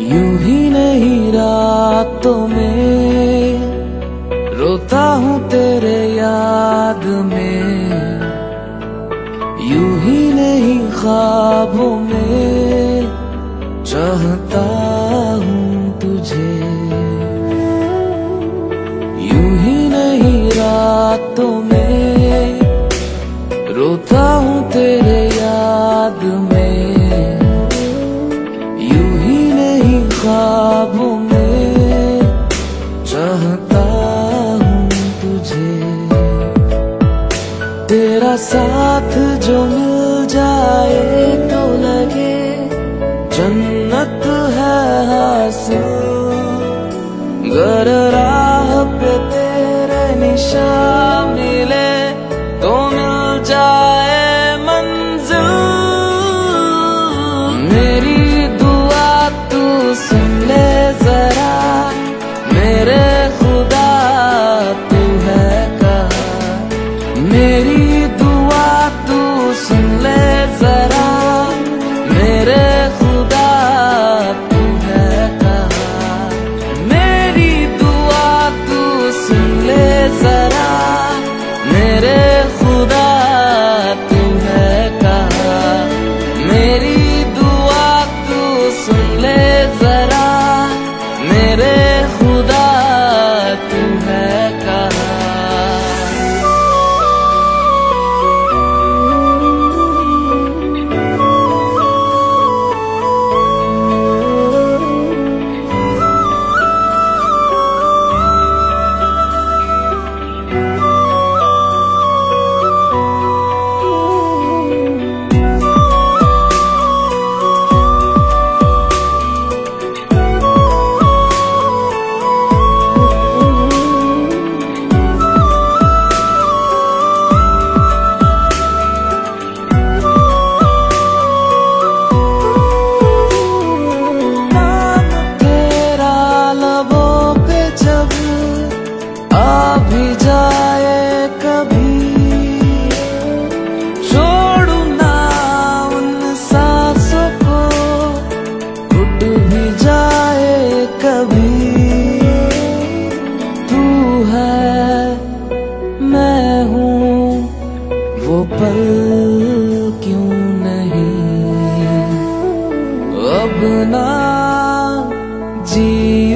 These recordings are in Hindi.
यूँ ही नहीं रातों में रोता हूँ तेरे याद में। यूँ ही नहीं ख्वाबों में चाहता हूँ तुझे। यूँ ही नहीं रातों में तेरा साथ जो मिल जाए तो लगे जन्नत है हासिल। गर राह पे तेरे निशान मिले मेरी दुआ तू सुन ले। वो पल क्यों नहीं? अब ना जीऊं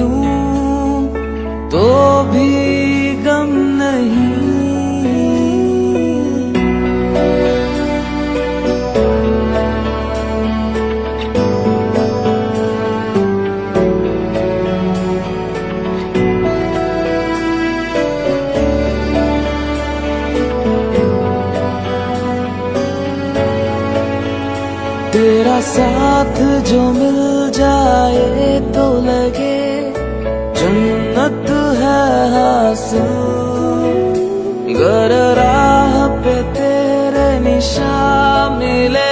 साथ जो मिल जाए तो लगे। जन्नत है हासिल। गर राह पे तेरे निशा मिले।